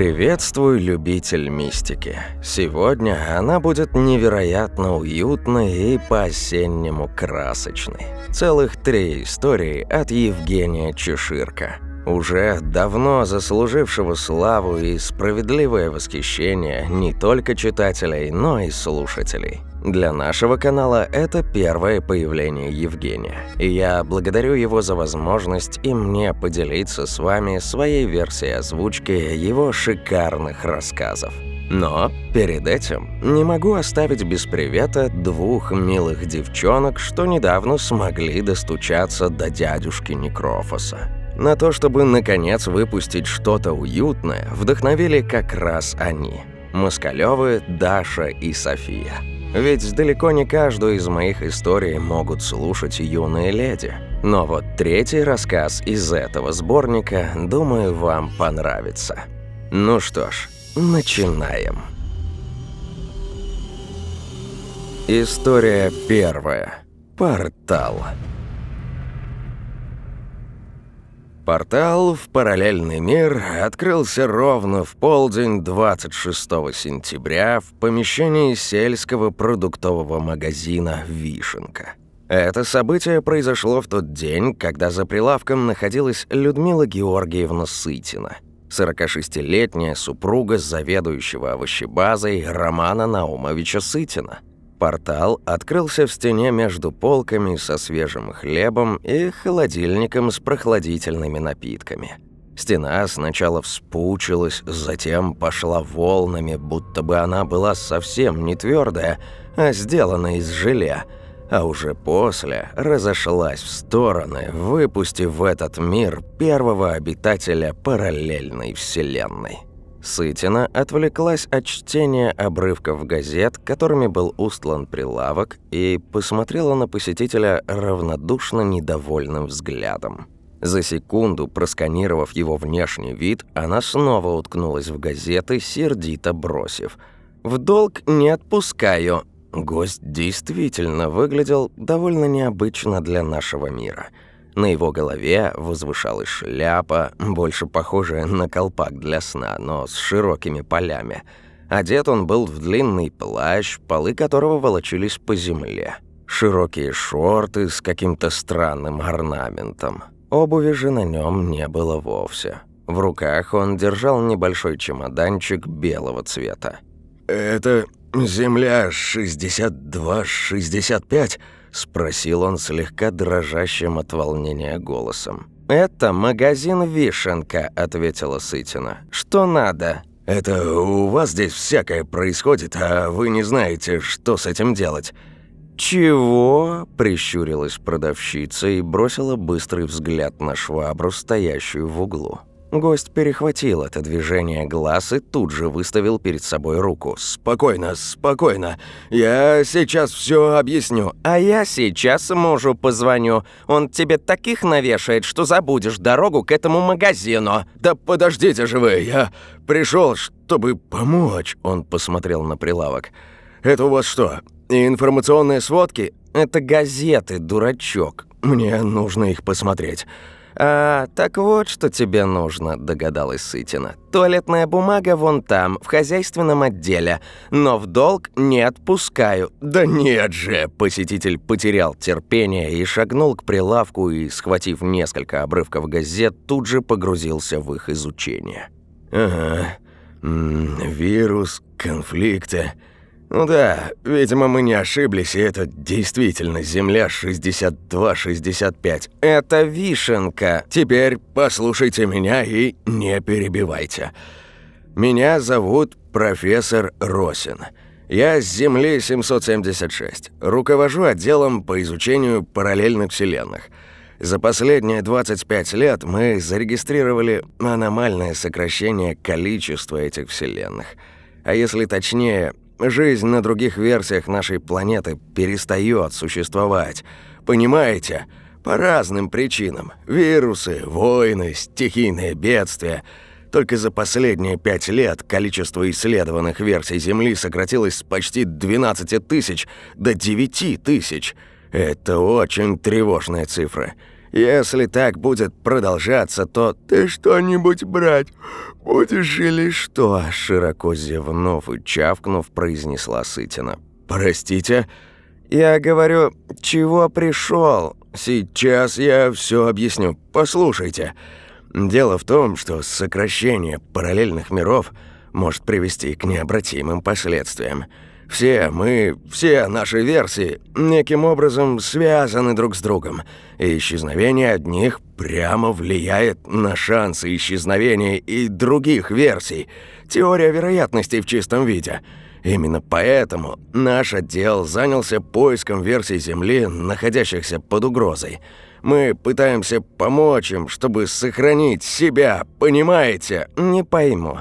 Приветствую, любитель мистики. Сегодня она будет невероятно уютной и по-осеннему красочной. Целых три истории от Евгения Чеширка. Уже давно заслужившего славу и справедливое восхищение не только читателей, но и слушателей. Для нашего канала это первое появление Евгения, и я благодарю его за возможность и мне поделиться с вами своей версией озвучки его шикарных рассказов. Но перед этим не могу оставить без привета двух милых девчонок, что недавно смогли достучаться до дядюшки Некрофоса. На то, чтобы наконец выпустить что-то уютное, вдохновили как раз они – Москалёвы, Даша и София. Ведь далеко не каждую из моих историй могут слушать юные леди. Но вот третий рассказ из этого сборника, думаю, вам понравится. Ну что ж, начинаем. История первая. Портал. Портал в параллельный мир открылся ровно в полдень 26 сентября в помещении сельского продуктового магазина «Вишенка». Это событие произошло в тот день, когда за прилавком находилась Людмила Георгиевна Сытина, 46-летняя супруга заведующего овощебазой Романа Наумовича Сытина – Портал открылся в стене между полками со свежим хлебом и холодильником с прохладительными напитками. Стена сначала вспучилась, затем пошла волнами, будто бы она была совсем не твердая, а сделана из желе, а уже после разошлась в стороны, выпустив в этот мир первого обитателя параллельной вселенной. Сытина отвлеклась от чтения обрывков газет, которыми был устлан прилавок, и посмотрела на посетителя равнодушно недовольным взглядом. За секунду, просканировав его внешний вид, она снова уткнулась в газеты, сердито бросив. «В долг не отпускаю». Гость действительно выглядел довольно необычно для нашего мира – на его голове возвышалась шляпа, больше похожая на колпак для сна, но с широкими полями. Одет он был в длинный плащ, полы которого волочились по земле. Широкие шорты с каким-то странным орнаментом. Обуви же на нем не было вовсе. В руках он держал небольшой чемоданчик белого цвета. «Это земля 62-65?» – спросил он слегка дрожащим от волнения голосом. «Это магазин «Вишенка», – ответила Сытина. «Что надо?» «Это у вас здесь всякое происходит, а вы не знаете, что с этим делать». «Чего?» – прищурилась продавщица и бросила быстрый взгляд на швабру, стоящую в углу. Гость перехватил это движение глаз и тут же выставил перед собой руку. «Спокойно, спокойно. Я сейчас все объясню». «А я сейчас мужу позвоню. Он тебе таких навешает, что забудешь дорогу к этому магазину». «Да подождите же вы, я пришел, чтобы помочь». Он посмотрел на прилавок. «Это у вас что, информационные сводки?» «Это газеты, дурачок. Мне нужно их посмотреть». «А, так вот, что тебе нужно», – догадалась Сытина. «Туалетная бумага вон там, в хозяйственном отделе, но в долг не отпускаю». «Да нет же!» – посетитель потерял терпение и шагнул к прилавку и, схватив несколько обрывков газет, тут же погрузился в их изучение. «Ага, М -м, вирус, конфликты...» «Ну да, видимо, мы не ошиблись, и это действительно Земля 62-65. Это вишенка. Теперь послушайте меня и не перебивайте. Меня зовут профессор Росин. Я с Земли 776. Руковожу отделом по изучению параллельных вселенных. За последние 25 лет мы зарегистрировали аномальное сокращение количества этих вселенных. А если точнее, Жизнь на других версиях нашей планеты перестает существовать. Понимаете? По разным причинам. Вирусы, войны, стихийные бедствия. Только за последние пять лет количество исследованных версий Земли сократилось с почти 12 тысяч до 9 тысяч. Это очень тревожная цифра. Если так будет продолжаться, то ты что-нибудь брать будешь или что?» Широко зевнув и чавкнув, произнесла Сытина. «Простите?» «Я говорю, чего пришел? Сейчас я все объясню. Послушайте. Дело в том, что сокращение параллельных миров может привести к необратимым последствиям». Все мы, все наши версии неким образом связаны друг с другом, и исчезновение одних прямо влияет на шансы исчезновения и других версий. Теория вероятностей в чистом виде. Именно поэтому наш отдел занялся поиском версий Земли, находящихся под угрозой. Мы пытаемся помочь им, чтобы сохранить себя, понимаете? Не пойму.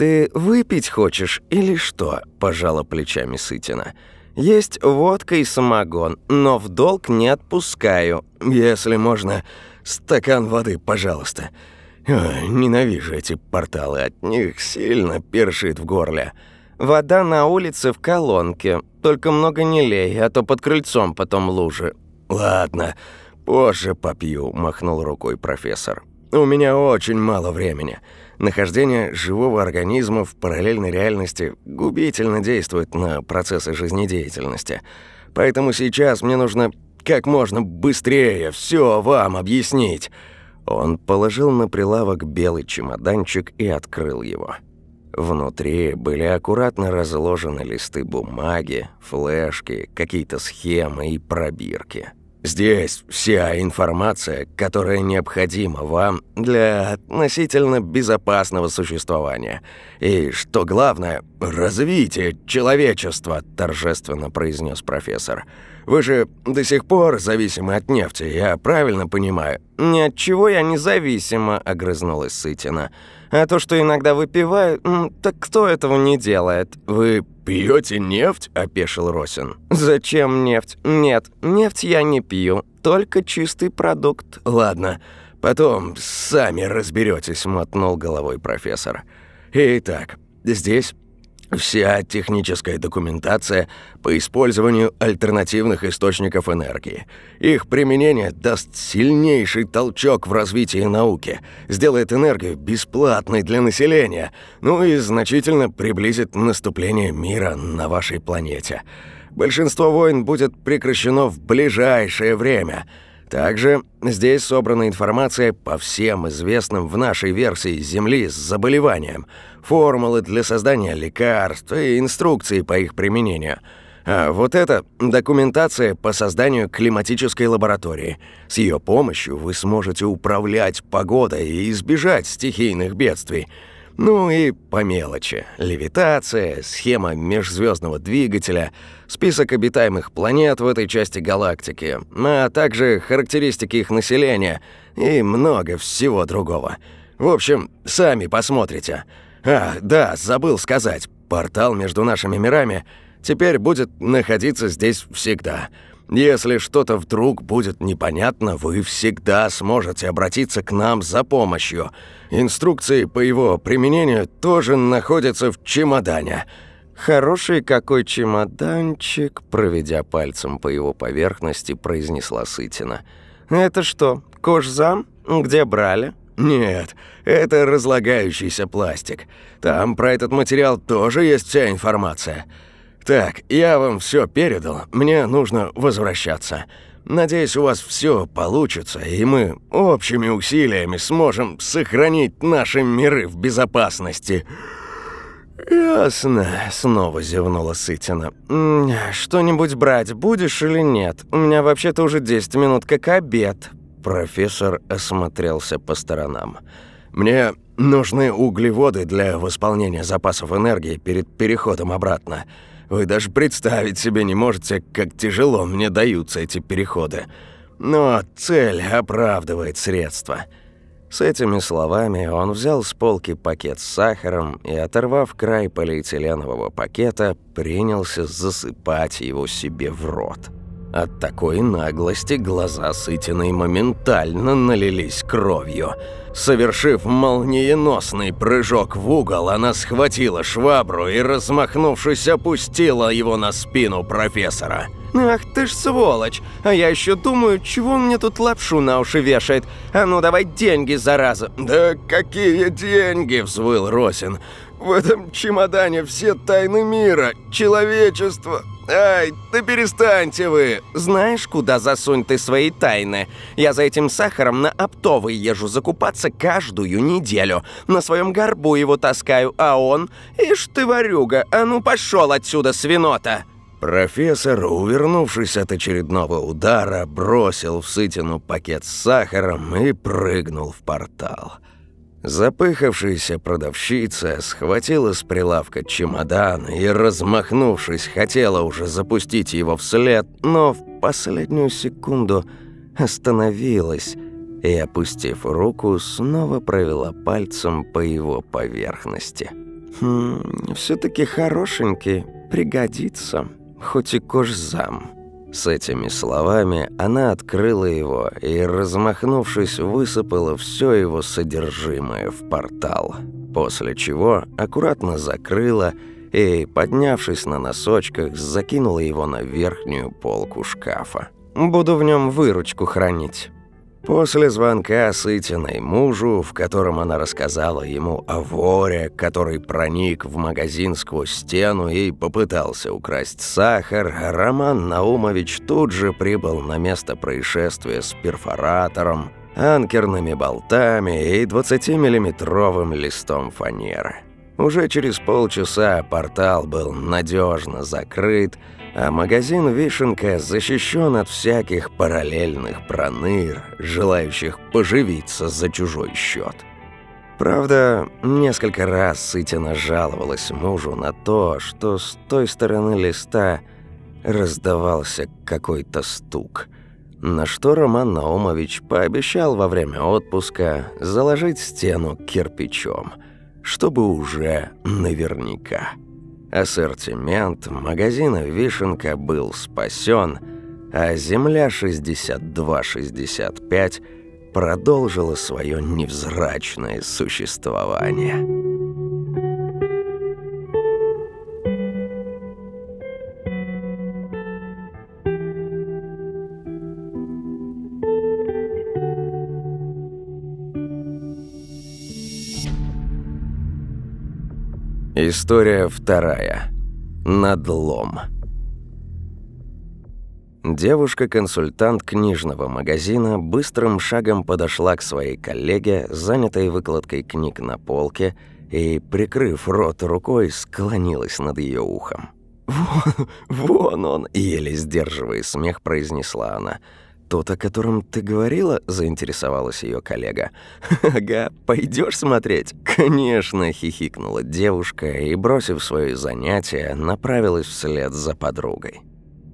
«Ты выпить хочешь или что?» – пожала плечами Сытина. «Есть водка и самогон, но в долг не отпускаю. Если можно, стакан воды, пожалуйста. Ой, ненавижу эти порталы, от них сильно першит в горле. Вода на улице в колонке, только много не лей, а то под крыльцом потом лужи». «Ладно, позже попью», – махнул рукой профессор. «У меня очень мало времени». Нахождение живого организма в параллельной реальности губительно действует на процессы жизнедеятельности. Поэтому сейчас мне нужно как можно быстрее все вам объяснить». Он положил на прилавок белый чемоданчик и открыл его. Внутри были аккуратно разложены листы бумаги, флешки, какие-то схемы и пробирки. Здесь вся информация, которая необходима вам для относительно безопасного существования. И, что главное, развитие человечества», – торжественно произнес профессор. «Вы же до сих пор зависимы от нефти, я правильно понимаю?» «Ни от чего я не зависима», – огрызнулась Сытина. «А то, что иногда выпиваю, так кто этого не делает?» «Вы «Пьете нефть?» – опешил Росин. «Зачем нефть? Нет, нефть я не пью, только чистый продукт». «Ладно, потом сами разберетесь», – мотнул головой профессор. «Итак, здесь Вся техническая документация по использованию альтернативных источников энергии. Их применение даст сильнейший толчок в развитии науки, сделает энергию бесплатной для населения, ну и значительно приблизит наступление мира на вашей планете. Большинство войн будет прекращено в ближайшее время – также здесь собрана информация по всем известным в нашей версии Земли с заболеванием, формулы для создания лекарств и инструкции по их применению. А вот это документация по созданию климатической лаборатории. С ее помощью вы сможете управлять погодой и избежать стихийных бедствий – ну и по мелочи. Левитация, схема межзвездного двигателя, список обитаемых планет в этой части галактики, а также характеристики их населения и много всего другого. В общем, сами посмотрите. А, да, забыл сказать, портал между нашими мирами теперь будет находиться здесь всегда – если что-то вдруг будет непонятно, вы всегда сможете обратиться к нам за помощью. Инструкции по его применению тоже находятся в чемодане». «Хороший какой чемоданчик», — проведя пальцем по его поверхности, произнесла Сытина. «Это что, кожзам? Где брали?» «Нет, это разлагающийся пластик. Там про этот материал тоже есть вся информация». «Так, я вам все передал, мне нужно возвращаться. Надеюсь, у вас все получится, и мы общими усилиями сможем сохранить наши миры в безопасности». «Ясно», — снова зевнула Сытина. «Что-нибудь брать будешь или нет? У меня вообще-то уже 10 минут как обед». Профессор осмотрелся по сторонам. «Мне нужны углеводы для восполнения запасов энергии перед переходом обратно. Вы даже представить себе не можете, как тяжело мне даются эти переходы. Но цель оправдывает средства». С этими словами он взял с полки пакет с сахаром и, оторвав край полиэтиленового пакета, принялся засыпать его себе в рот. От такой наглости глаза Сытиной моментально налились кровью – Совершив молниеносный прыжок в угол, она схватила швабру и, размахнувшись, опустила его на спину профессора – «Ах ты ж сволочь! А я еще думаю, чего он мне тут лапшу на уши вешает? А ну давай деньги, зараза!» «Да какие деньги!» – взвыл Росин. «В этом чемодане все тайны мира, человечества. Ай, да перестаньте вы!» «Знаешь, куда засунь ты свои тайны? Я за этим сахаром на оптовый езжу закупаться каждую неделю. На своем горбу его таскаю, а он... Ишь ты, ворюга, а ну пошел отсюда, свинота!» Профессор, увернувшись от очередного удара, бросил в Сытину пакет с сахаром и прыгнул в портал. Запыхавшаяся продавщица схватила с прилавка чемодан и, размахнувшись, хотела уже запустить его вслед, но в последнюю секунду остановилась и, опустив руку, снова провела пальцем по его поверхности. «Хм, все-таки хорошенький, пригодится», хоть и кожзам». С этими словами она открыла его и, размахнувшись, высыпала все его содержимое в портал, после чего аккуратно закрыла и, поднявшись на носочках, закинула его на верхнюю полку шкафа. «Буду в нем выручку хранить». После звонка Сытиной мужу, в котором она рассказала ему о воре, который проник в магазин сквозь стену и попытался украсть сахар, Роман Наумович тут же прибыл на место происшествия с перфоратором, анкерными болтами и 20-миллиметровым листом фанеры. Уже через полчаса портал был надежно закрыт, а магазин «Вишенка» защищен от всяких параллельных проныр, желающих поживиться за чужой счет. Правда, несколько раз Сытина жаловалась мужу на то, что с той стороны листа раздавался какой-то стук, на что Роман Наумович пообещал во время отпуска заложить стену кирпичом, чтобы уже наверняка. Ассортимент магазина «Вишенка» был спасен, а «Земля 6265» продолжила свое невзрачное существование. История вторая. Надлом. Девушка-консультант книжного магазина быстрым шагом подошла к своей коллеге, занятой выкладкой книг на полке, и, прикрыв рот рукой, склонилась над ее ухом. «Вон, вон он!» – еле сдерживая смех, произнесла она – «Тот, о котором ты говорила?» – заинтересовалась ее коллега. «Ага, пойдешь смотреть?» «Конечно!» – хихикнула девушка и, бросив свое занятие, направилась вслед за подругой.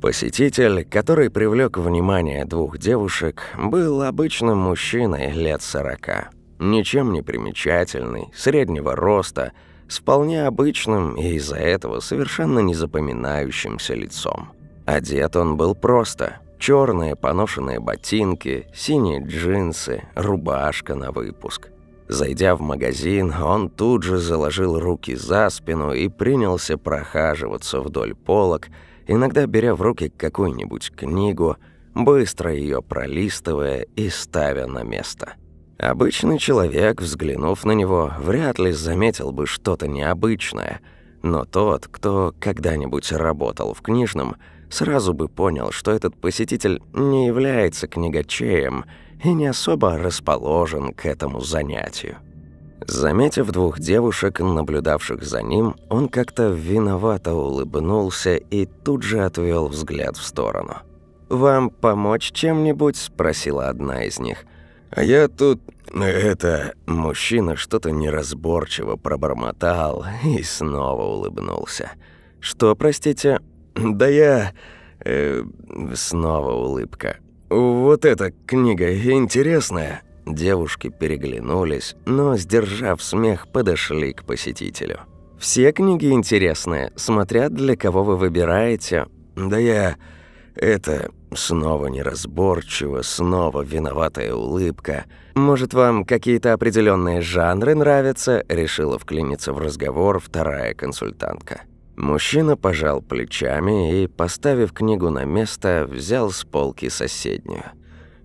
Посетитель, который привлек внимание двух девушек, был обычным мужчиной лет сорока. Ничем не примечательный, среднего роста, с вполне обычным и из-за этого совершенно незапоминающимся лицом. Одет он был просто – Черные поношенные ботинки, синие джинсы, рубашка на выпуск. Зайдя в магазин, он тут же заложил руки за спину и принялся прохаживаться вдоль полок, иногда беря в руки какую-нибудь книгу, быстро ее пролистывая и ставя на место. Обычный человек, взглянув на него, вряд ли заметил бы что-то необычное, но тот, кто когда-нибудь работал в книжном – сразу бы понял, что этот посетитель не является книгачеем и не особо расположен к этому занятию. Заметив двух девушек, наблюдавших за ним, он как-то виновато улыбнулся и тут же отвел взгляд в сторону. «Вам помочь чем-нибудь?» – спросила одна из них. «А я тут... это...» Мужчина что-то неразборчиво пробормотал и снова улыбнулся. «Что, простите?» «Да я...» э, Снова улыбка. «Вот эта книга интересная». Девушки переглянулись, но, сдержав смех, подошли к посетителю. «Все книги интересные, смотря для кого вы выбираете». «Да я... это...» Снова неразборчиво, снова виноватая улыбка. «Может, вам какие-то определенные жанры нравятся?» Решила вклиниться в разговор вторая консультантка. Мужчина пожал плечами и, поставив книгу на место, взял с полки соседнюю.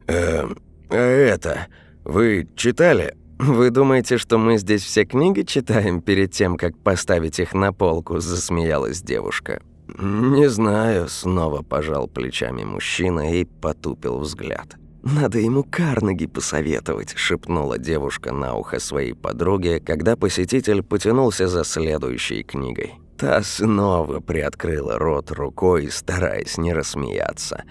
«Эм, а это, вы читали?» «Вы думаете, что мы здесь все книги читаем перед тем, как поставить их на полку?» – засмеялась девушка. «Не знаю», – снова пожал плечами мужчина и потупил взгляд. «Надо ему Карнеги посоветовать», – шепнула девушка на ухо своей подруге, когда посетитель потянулся за следующей книгой. Та снова приоткрыла рот рукой, стараясь не рассмеяться.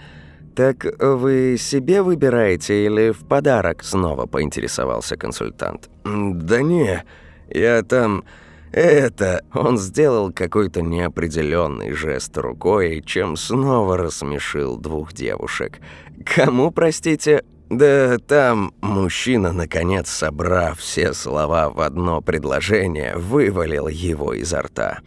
«Так вы себе выбираете или в подарок?» – снова поинтересовался консультант. «Да не, я там... это...» Он сделал какой-то неопределенный жест рукой, чем снова рассмешил двух девушек. «Кому, простите?» Да там мужчина, наконец, собрав все слова в одно предложение, вывалил его изо рта.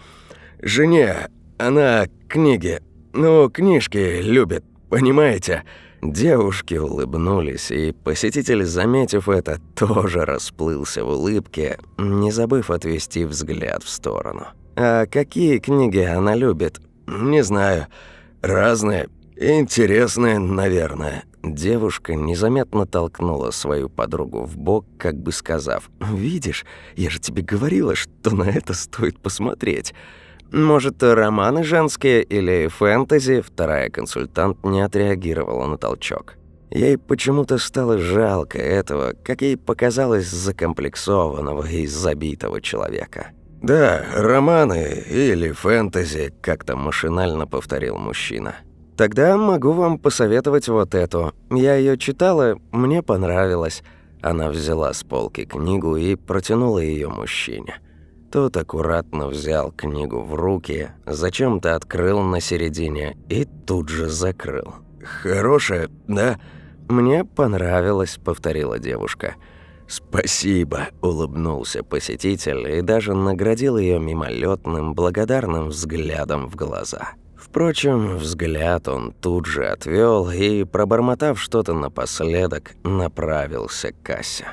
«Жене, она книги, ну, книжки любит, понимаете?» Девушки улыбнулись, и посетитель, заметив это, тоже расплылся в улыбке, не забыв отвести взгляд в сторону. «А какие книги она любит?» «Не знаю. Разные. Интересные, наверное». Девушка незаметно толкнула свою подругу в бок, как бы сказав, «Видишь, я же тебе говорила, что на это стоит посмотреть». Может, романы женские или фэнтези? Вторая консультант не отреагировала на толчок. Ей почему-то стало жалко этого, как ей показалось, закомплексованного и забитого человека. «Да, романы или фэнтези», — как-то машинально повторил мужчина. «Тогда могу вам посоветовать вот эту. Я ее читала, мне понравилось». Она взяла с полки книгу и протянула ее мужчине. Тот аккуратно взял книгу в руки, зачем-то открыл на середине и тут же закрыл. «Хорошая, да?» «Мне понравилось», — повторила девушка. «Спасибо», — улыбнулся посетитель и даже наградил ее мимолетным, благодарным взглядом в глаза. Впрочем, взгляд он тут же отвел и, пробормотав что-то напоследок, направился к кассе.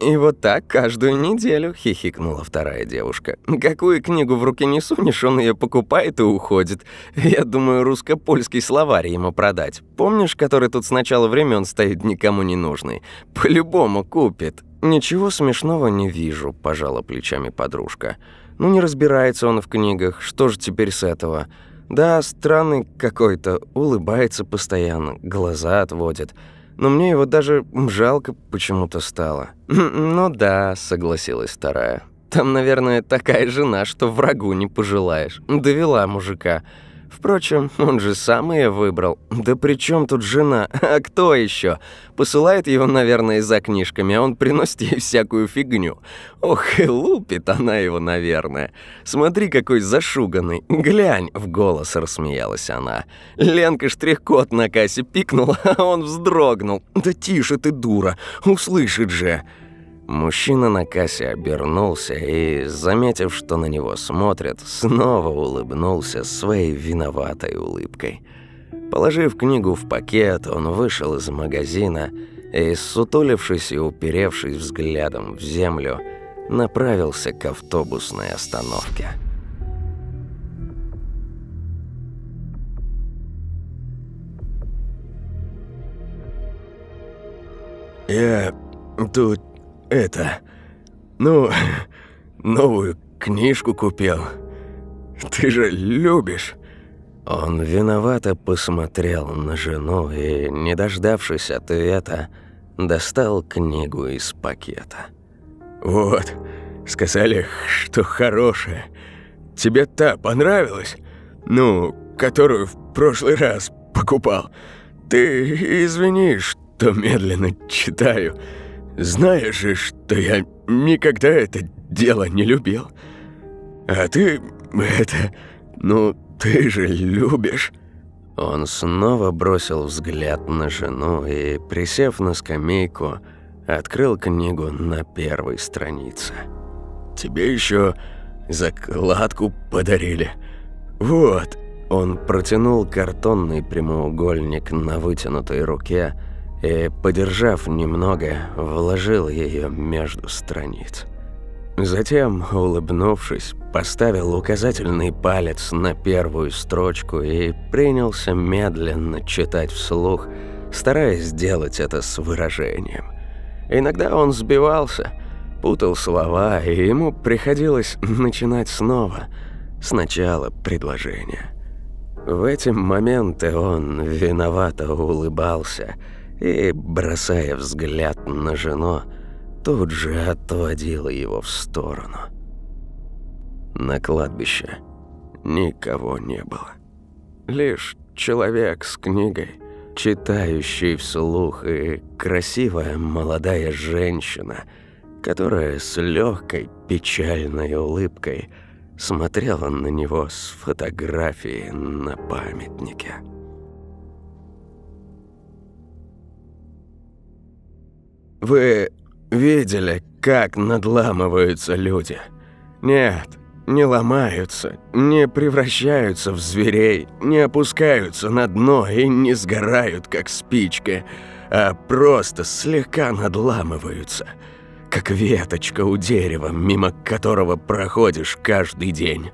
«И вот так каждую неделю», — хихикнула вторая девушка. «Какую книгу в руки не сунешь, он ее покупает и уходит. Я думаю, русско-польский словарь ему продать. Помнишь, который тут с начала времен стоит никому не нужный? По-любому купит». «Ничего смешного не вижу», — пожала плечами подружка. «Ну не разбирается он в книгах, что же теперь с этого?» «Да, странный какой-то, улыбается постоянно, глаза отводит» но мне его даже жалко почему-то стало. «Ну да», — согласилась вторая. «Там, наверное, такая жена, что врагу не пожелаешь. Довела мужика. Впрочем, он же сам ее выбрал. Да при чем тут жена? А кто еще? Посылает его, наверное, за книжками, а он приносит ей всякую фигню. Ох, и лупит она его, наверное. Смотри, какой зашуганный. Глянь, в голос рассмеялась она. Ленка штрих-код на кассе пикнула, а он вздрогнул. Да тише ты, дура, услышит же. Мужчина на кассе обернулся и, заметив, что на него смотрят, снова улыбнулся своей виноватой улыбкой. Положив книгу в пакет, он вышел из магазина и, сутулившись и уперевшись взглядом в землю, направился к автобусной остановке. «Я тут это... Ну, новую книжку купил. Ты же любишь». Он виновато посмотрел на жену и, не дождавшись ответа, достал книгу из пакета. «Вот, сказали, что хорошая. Тебе та понравилась? Ну, которую в прошлый раз покупал. Ты извини, что медленно читаю». Знаешь же, что я никогда это дело не любил. А ты это... Ну, ты же любишь». Он снова бросил взгляд на жену и, присев на скамейку, открыл книгу на первой странице. «Тебе еще закладку подарили. Вот». Он протянул картонный прямоугольник на вытянутой руке, и, подержав немного, вложил ее между страниц. Затем, улыбнувшись, поставил указательный палец на первую строчку и принялся медленно читать вслух, стараясь сделать это с выражением. Иногда он сбивался, путал слова, и ему приходилось начинать снова, сначала предложение. В эти моменты он виновато улыбался и, бросая взгляд на жену, тут же отводила его в сторону. На кладбище никого не было. Лишь человек с книгой, читающий вслух, и красивая молодая женщина, которая с легкой печальной улыбкой смотрела на него с фотографией на памятнике. «Вы Видели, как надламываются люди? Нет, не ломаются, не превращаются в зверей, не опускаются на дно и не сгорают, как спичка, а просто слегка надламываются, как веточка у дерева, мимо которого проходишь каждый день.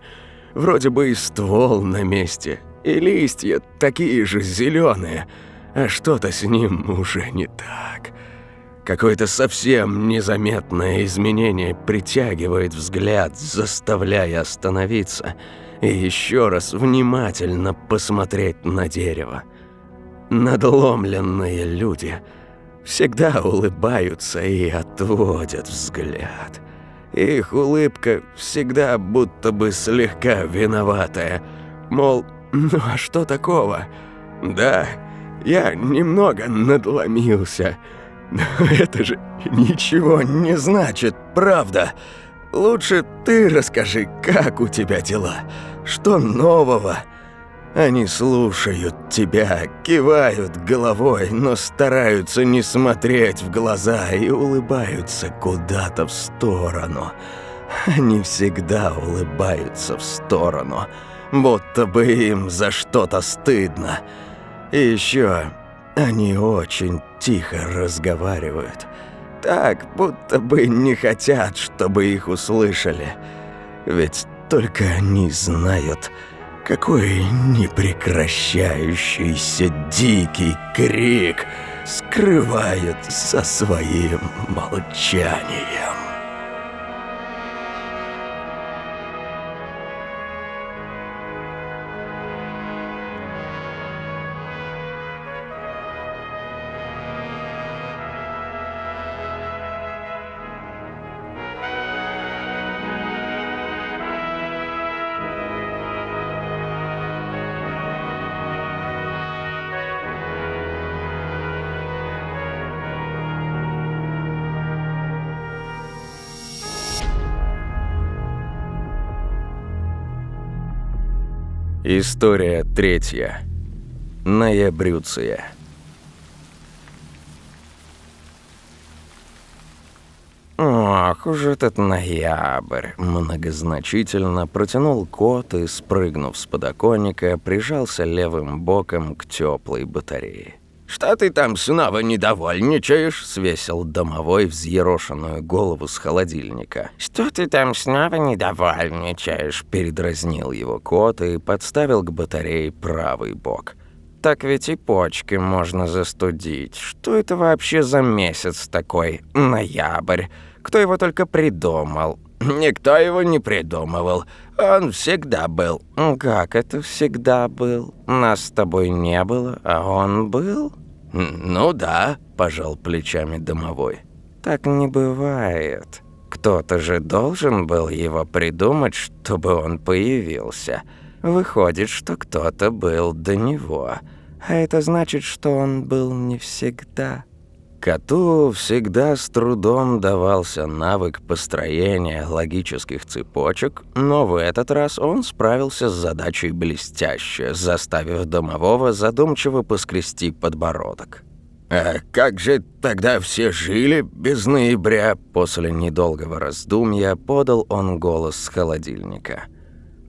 Вроде бы и ствол на месте, и листья такие же зеленые, а что-то с ним уже не так. Какое-то совсем незаметное изменение притягивает взгляд, заставляя остановиться и еще раз внимательно посмотреть на дерево. Надломленные люди всегда улыбаются и отводят взгляд. Их улыбка всегда будто бы слегка виноватая. Мол, ну а что такого? Да, я немного надломился – это же ничего не значит, правда. Лучше ты расскажи, как у тебя дела, что нового. Они слушают тебя, кивают головой, но стараются не смотреть в глаза и улыбаются куда-то в сторону. Они всегда улыбаются в сторону, будто бы им за что-то стыдно. И еще они очень тихо разговаривают. Так, будто бы не хотят, чтобы их услышали. Ведь только они знают, какой непрекращающийся дикий крик скрывают со своим молчанием. История третья. Ноябрюция. «Ох уж этот ноябрь!» Многозначительно протянул кот и, спрыгнув с подоконника, прижался левым боком к теплой батарее. «Что ты там снова недовольничаешь?» — свесил домовой взъерошенную голову с холодильника. «Что ты там снова недовольничаешь?» — передразнил его кот и подставил к батарее правый бок. «Так ведь и почки можно застудить. Что это вообще за месяц такой? Ноябрь. Кто его только придумал?» «Никто его не придумывал. Он всегда был». «Как это всегда был? Нас с тобой не было, а он был?» «Ну да», – пожал плечами домовой. «Так не бывает. Кто-то же должен был его придумать, чтобы он появился. Выходит, что кто-то был до него. А это значит, что он был не всегда». Коту всегда с трудом давался навык построения логических цепочек, но в этот раз он справился с задачей блестяще, заставив домового задумчиво поскрести подбородок. «А как же тогда все жили без ноября?» После недолгого раздумья подал он голос с холодильника.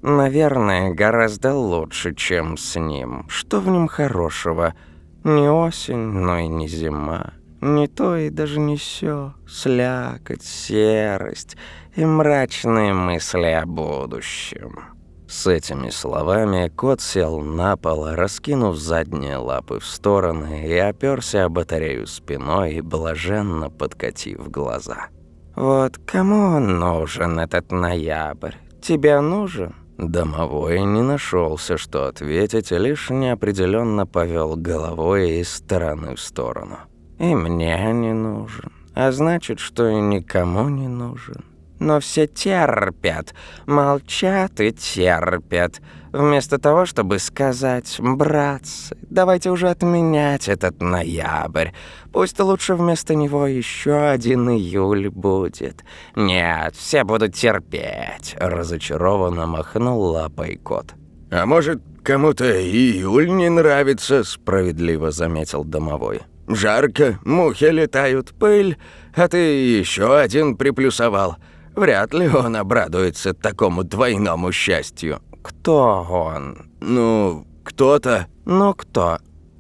«Наверное, гораздо лучше, чем с ним. Что в нем хорошего? Не осень, но и не зима». Не то и даже не сё. Слякоть, серость и мрачные мысли о будущем. С этими словами кот сел на пол, раскинув задние лапы в стороны и оперся о батарею спиной, блаженно подкатив глаза. «Вот кому он нужен, этот ноябрь? Тебе нужен?» Домовой не нашелся, что ответить, лишь неопределенно повел головой из стороны в сторону. «И мне не нужен, а значит, что и никому не нужен но все терпят, молчат и терпят. Вместо того, чтобы сказать, братцы, давайте уже отменять этот ноябрь. Пусть лучше вместо него еще один июль будет. Нет, все будут терпеть, разочарованно махнул лапой кот. А может, кому-то июль не нравится, справедливо заметил домовой. Жарко, мухи летают, пыль, а ты еще один приплюсовал. Вряд ли он обрадуется такому двойному счастью. Кто он? Ну, кто-то. Ну, кто?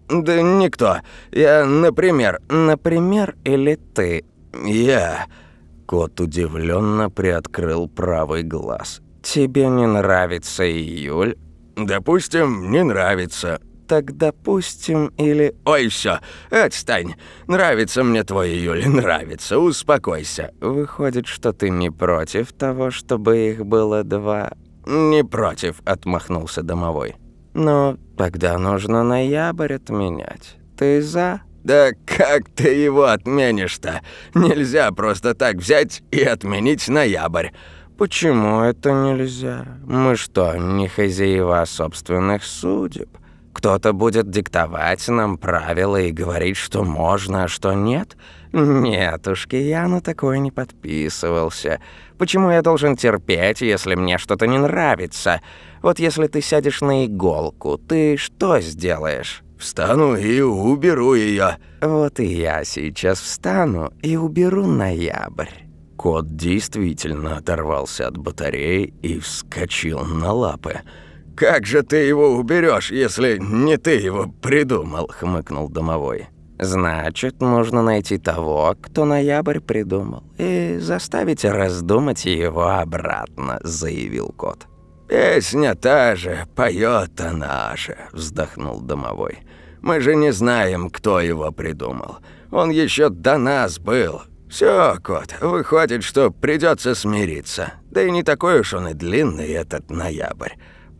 Да никто. Я, например... Например, или ты? Я... Кот удивленно приоткрыл правый глаз. «Тебе не нравится июль?» «Допустим, не нравится так допустим, или... Ой, все, отстань. Нравится мне твой июль, нравится, успокойся. Выходит, что ты не против того, чтобы их было два? Не против, отмахнулся домовой. Ну, тогда нужно ноябрь отменять. Ты за? Да как ты его отменишь-то? Нельзя просто так взять и отменить ноябрь. Почему это нельзя? Мы что, не хозяева собственных судеб? Кто-то будет диктовать нам правила и говорить, что можно, а что нет? Нетушки, я на такое не подписывался. Почему я должен терпеть, если мне что-то не нравится? Вот если ты сядешь на иголку, ты что сделаешь? Встану и уберу ее. Вот и я сейчас встану и уберу ноябрь. Кот действительно оторвался от батареи и вскочил на лапы. «Как же ты его уберешь, если не ты его придумал?» — хмыкнул домовой. «Значит, нужно найти того, кто ноябрь придумал, и заставить раздумать его обратно», — заявил кот. «Песня та же, поет она же», — вздохнул домовой. «Мы же не знаем, кто его придумал. Он еще до нас был. Все, кот, выходит, что придется смириться. Да и не такой уж он и длинный этот ноябрь.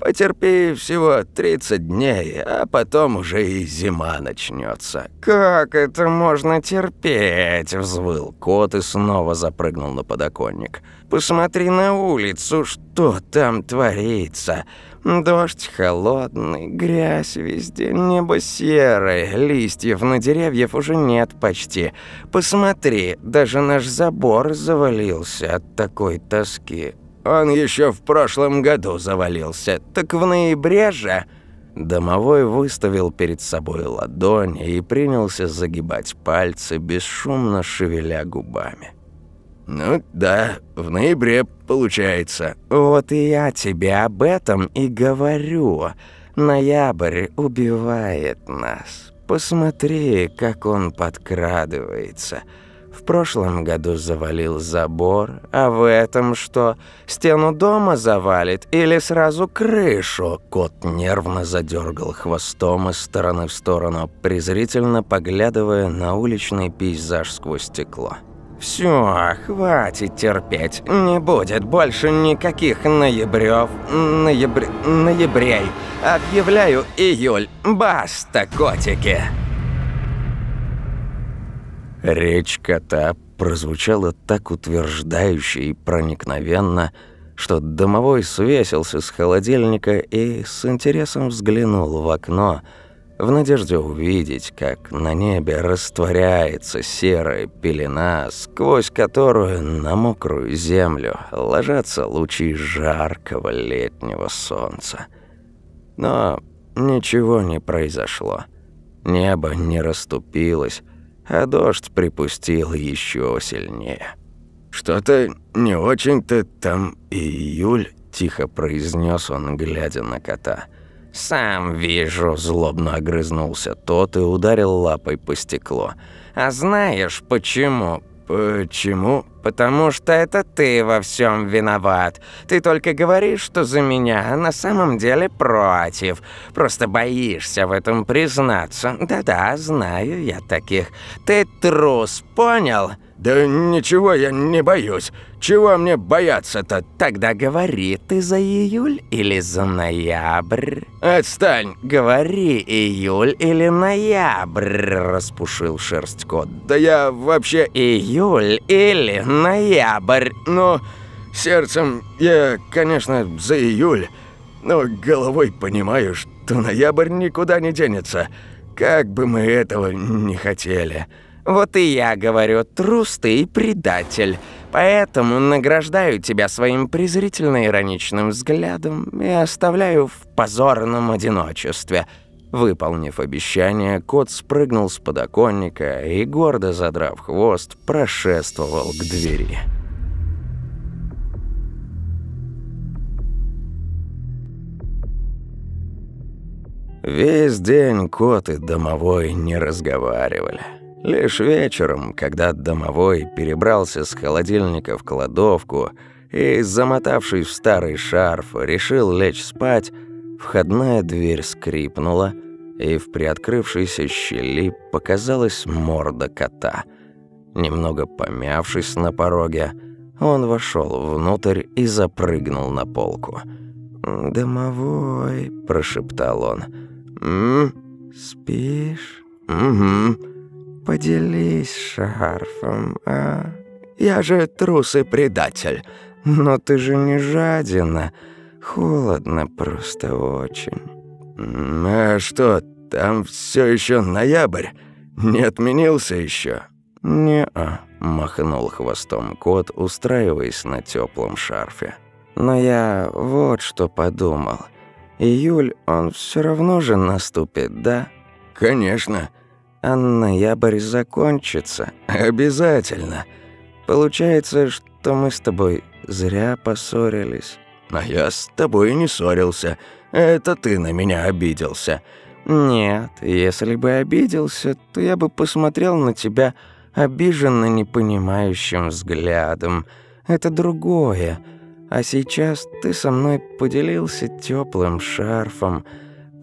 Потерпи всего 30 дней, а потом уже и зима начнется. «Как это можно терпеть?» – взвыл кот и снова запрыгнул на подоконник. «Посмотри на улицу, что там творится. Дождь холодный, грязь везде, небо серое, листьев на деревьях уже нет почти. Посмотри, даже наш забор завалился от такой тоски. Он еще в прошлом году завалился. Так в ноябре же...» Домовой выставил перед собой ладонь и принялся загибать пальцы, бесшумно шевеля губами. «Ну да, в ноябре получается». «Вот и я тебе об этом и говорю. Ноябрь убивает нас. Посмотри, как он подкрадывается». В прошлом году завалил забор, а в этом что? Стену дома завалит или сразу крышу? Кот нервно задергал хвостом из стороны в сторону, презрительно поглядывая на уличный пейзаж сквозь стекло. Все, хватит терпеть. Не будет больше никаких ноябрёв, ноябр... ноябрей. Объявляю июль. Баста, котики!» Речь кота прозвучала так утверждающе и проникновенно, что домовой свесился с холодильника и с интересом взглянул в окно, в надежде увидеть, как на небе растворяется серая пелена, сквозь которую на мокрую землю ложатся лучи жаркого летнего солнца. Но ничего не произошло. Небо не расступилось, а дождь припустил еще сильнее. «Что-то не очень-то там июль», – тихо произнес он, глядя на кота. «Сам вижу», – злобно огрызнулся тот и ударил лапой по стеклу. «А знаешь, почему?» «Почему?» «Потому что это ты во всем виноват. Ты только говоришь, что за меня, а на самом деле против. Просто боишься в этом признаться. Да-да, знаю я таких. Ты трус, понял?» «Да ничего я не боюсь. Чего мне бояться-то?» «Тогда говори, ты за июль или за ноябрь?» «Отстань!» «Говори, июль или ноябрь?» – распушил шерсть кот. «Да я вообще...» «Июль или ноябрь?» «Ну, сердцем я, конечно, за июль, но головой понимаю, что ноябрь никуда не денется, как бы мы этого не хотели». Вот и я говорю, трус ты и предатель. Поэтому награждаю тебя своим презрительно-ироничным взглядом и оставляю в позорном одиночестве». Выполнив обещание, кот спрыгнул с подоконника и, гордо задрав хвост, прошествовал к двери. Весь день кот и домовой не разговаривали. Лишь вечером, когда домовой перебрался с холодильника в кладовку и, замотавшись в старый шарф, решил лечь спать, входная дверь скрипнула, и в приоткрывшейся щели показалась морда кота. Немного помявшись на пороге, он вошел внутрь и запрыгнул на полку. «Домовой», – прошептал он. «М? Спишь?» «Угу». Поделись шарфом, а? Я же трус и предатель. Но ты же не жадина. Холодно просто очень. А что, там все еще ноябрь? Не отменился еще? Не-а, махнул хвостом кот, устраиваясь на теплом шарфе. Но я вот что подумал. Июль, он все равно же наступит, да? Конечно а ноябрь закончится. Обязательно. Получается, что мы с тобой зря поссорились. А я с тобой не ссорился. Это ты на меня обиделся. Нет, если бы обиделся, то я бы посмотрел на тебя обиженно непонимающим взглядом. Это другое. А сейчас ты со мной поделился теплым шарфом,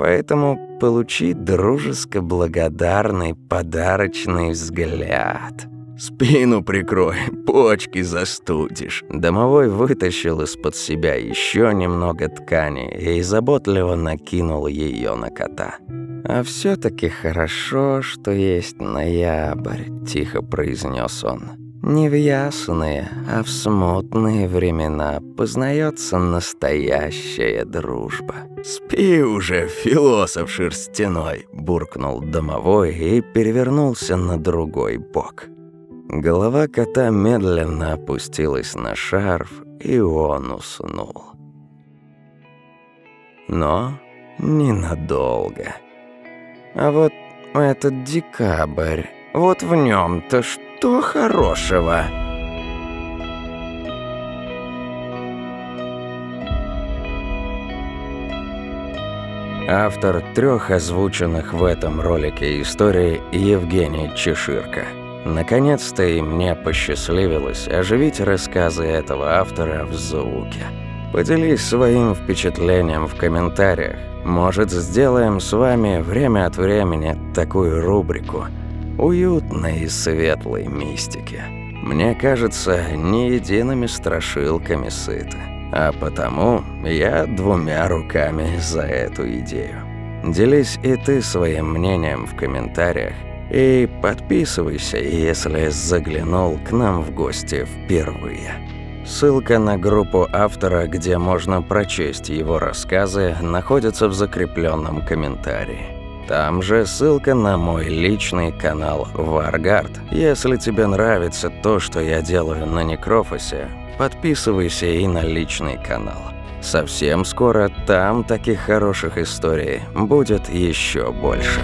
Поэтому получи дружеско-благодарный подарочный взгляд. «Спину прикрой, почки застудишь». Домовой вытащил из-под себя еще немного ткани и заботливо накинул ее на кота. «А все таки хорошо, что есть ноябрь», – тихо произнес он. Не в ясные, а в смутные времена познается настоящая дружба. «Спи уже, философ шерстяной!» – буркнул домовой и перевернулся на другой бок. Голова кота медленно опустилась на шарф, и он уснул. Но ненадолго. А вот этот декабрь, вот в нем то что? Что хорошего?» Автор трех озвученных в этом ролике историй Евгений Чеширко. Наконец-то и мне посчастливилось оживить рассказы этого автора в звуке. Поделись своим впечатлением в комментариях. Может, сделаем с вами время от времени такую рубрику – уютной и светлой мистики. Мне кажется, не едиными страшилками сыты. А потому я двумя руками за эту идею. Делись и ты своим мнением в комментариях. И подписывайся, если заглянул к нам в гости впервые. Ссылка на группу автора, где можно прочесть его рассказы, находится в закрепленном комментарии. Там же ссылка на мой личный канал Варгард. Если тебе нравится то, что я делаю на Некрофосе, подписывайся и на личный канал. Совсем скоро там таких хороших историй будет еще больше.